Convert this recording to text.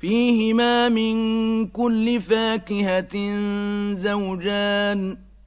فيهما من كل فاكهة زوجان.